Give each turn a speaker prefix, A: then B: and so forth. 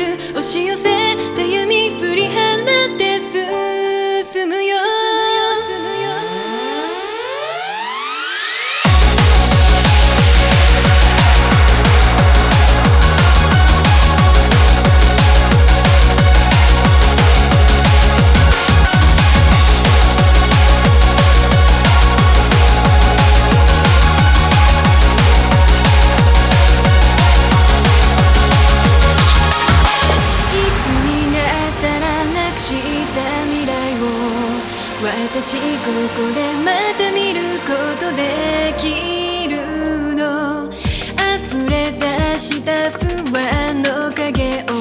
A: る押し寄せた闇降りこでまた見ることできるの。溢れ出した不安の影を